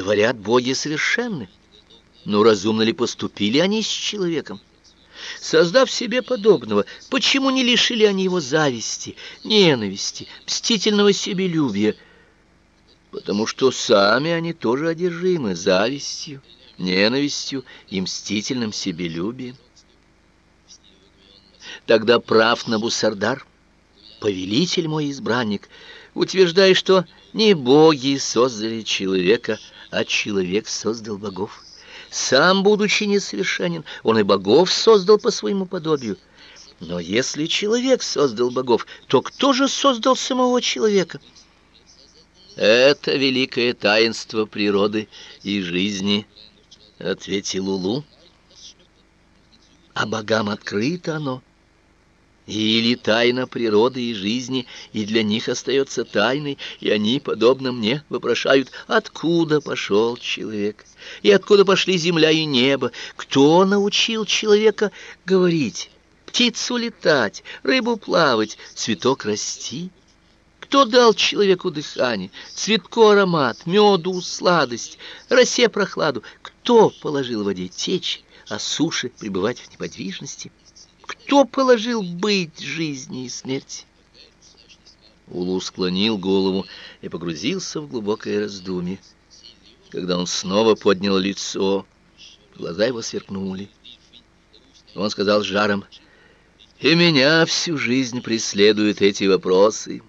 Говорят, боги совершенны. Но разумно ли поступили они с человеком? Создав себе подобного, почему не лишили они его зависти, ненависти, мстительного себелюбия? Потому что сами они тоже одержимы завистью, ненавистью и мстительным себелюбием. Тогда прав Набусардар, повелитель мой избранник, утверждая, что не боги создали человека, а человек создал богов. Сам, будучи несовершенен, он и богов создал по своему подобию. Но если человек создал богов, то кто же создал самого человека? Это великое таинство природы и жизни, ответил Лулу. А богам открыто оно. Или тайна природы и жизни и для них остается тайной, и они, подобно мне, вопрошают, откуда пошел человек, и откуда пошли земля и небо, кто научил человека говорить, птицу летать, рыбу плавать, цветок расти? Кто дал человеку дыхание, цветку аромат, меду сладость, росе прохладу? Кто положил в воде течь, а суше пребывать в неподвижности? Кто положил быть жизни и смерти? Улу склонил голову и погрузился в глубокое раздумье. Когда он снова поднял лицо, глаза его сверкнули. Он сказал с жаром, «И меня всю жизнь преследуют эти вопросы,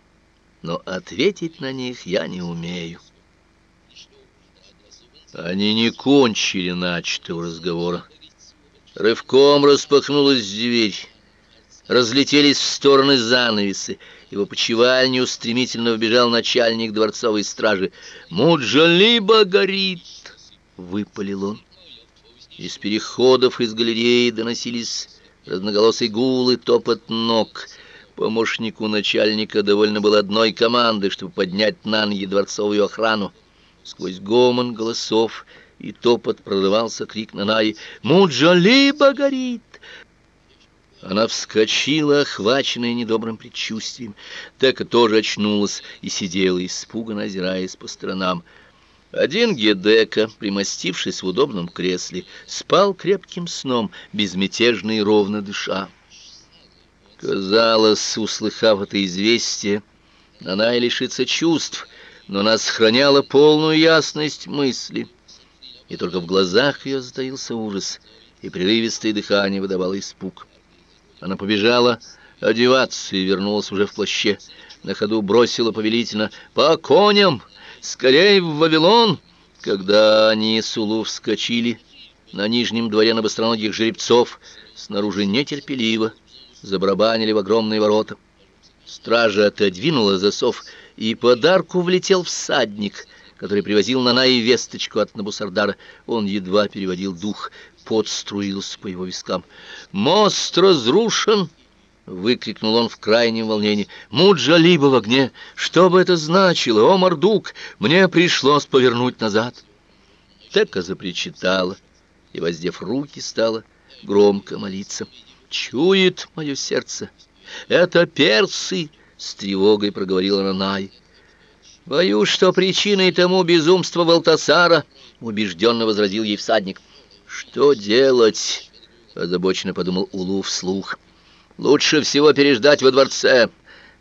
но ответить на них я не умею». Они не кончили начатого разговора. Рывком распахнулась дверь. Разлетелись в стороны занавесы. Его почевальню стремительно вбежал начальник дворцовой стражи. «Муджалиба горит!» — выпалил он. Из переходов из галереи доносились разноголосые гулы, топот ног. Помощнику начальника довольно было одной команды, чтобы поднять на ноги дворцовую охрану. Сквозь гомон голосов и топот прорывался крик Нанаи «Муджалиба горит!» Она вскочила, охваченная недобрым предчувствием. Тека тоже очнулась и сидела, испуганно озираясь по сторонам. Один Гедека, примостившись в удобном кресле, спал крепким сном, безмятежно и ровно дыша. Казалось, услыхав это известие, она и лишится чувств, но она сохраняла полную ясность мысли — и только в глазах ее затаился ужас, и прерывистое дыхание выдавало испуг. Она побежала одеваться и вернулась уже в плаще. На ходу бросила повелительно «По коням! Скорей в Вавилон!» Когда они с Улу вскочили на нижнем дворе на быстроногих жеребцов, снаружи нетерпеливо забарабанили в огромные ворота. Стража отодвинула засов, и подарку влетел всадник — который привозил на Наи весточку от Набусардара. Он едва переводил дух, пот струился по его вискам. «Мост разрушен!» — выкрикнул он в крайнем волнении. «Муджалиба в огне! Что бы это значило? О, Мордук! Мне пришлось повернуть назад!» Тека запричитала и, воздев руки, стала громко молиться. «Чует мое сердце! Это персы!» — с тревогой проговорила Нанай. Боюсь, что причиной тому безумство Валтасара, убежденно возразил ей всадник. Что делать? озабоченно подумал Улу вслух. Лучше всего переждать во дворце,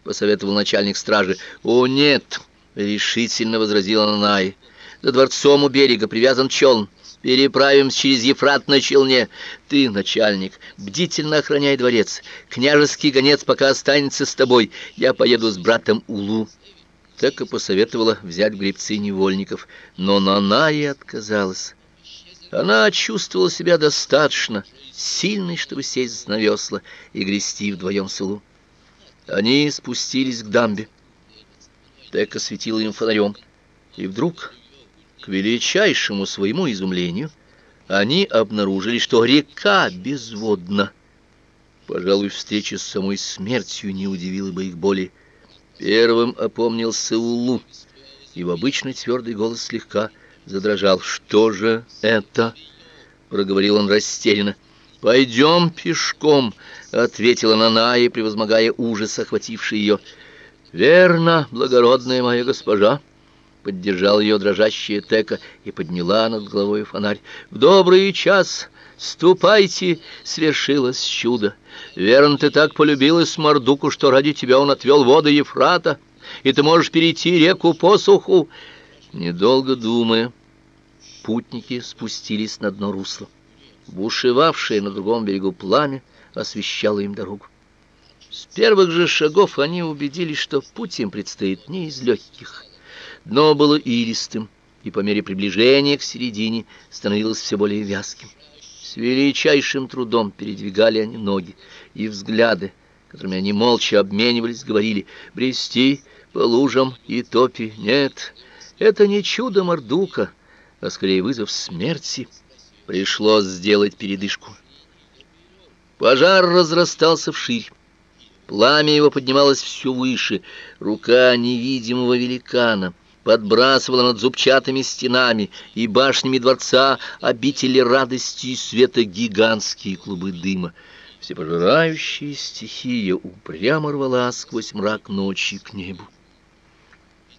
посоветовал начальник стражи. О, нет, решительно возразила Нанай. За дворцом у берега привязан челн. Переправимся через Ефрат на челне. Ты, начальник, бдительно охраняй дворец. Княжеский гонец пока останется с тобой. Я поеду с братом Улу так и посоветовала взять гребцы невольников, но Наная отказалась. Она чувствовала себя достаточно сильной, чтобы сесть на весла и грести вдвоем с Илу. Они спустились к дамбе. Тека светила им фонарем, и вдруг, к величайшему своему изумлению, они обнаружили, что река безводна. Пожалуй, встреча с самой смертью не удивила бы их более. Первым опомнился Улу, в обычный твердый голос слегка задрожал. «Что же это?» — проговорил он растерянно. «Пойдем пешком», — ответила Наная, превозмогая ужас, охвативший ее. «Верно, благородная моя госпожа, Поддержал ее дрожащая Тека и подняла над головой фонарь. «В добрый час! Ступайте!» — свершилось чудо. «Верно, ты так полюбилась Мордуку, что ради тебя он отвел воды Ефрата, и ты можешь перейти реку посуху!» Недолго думая, путники спустились на дно русла. Бушевавшее на другом берегу пламя освещало им дорогу. С первых же шагов они убедились, что путь им предстоит не из легких. Дно было илистым, и по мере приближения к середине становилось все более вязким. С величайшим трудом передвигали они ноги, и взгляды, которыми они молча обменивались, говорили «брести по лужам и топи». Нет, это не чудо Мордука, а скорее вызов смерти. Пришлось сделать передышку. Пожар разрастался вширь. Пламя его поднималось все выше. Рука невидимого великана подбрасывала над зубчатыми стенами и башнями дворца обители радости и света гигантские клубы дыма. Всепожирающая стихия упрямо рвала сквозь мрак ночи к небу.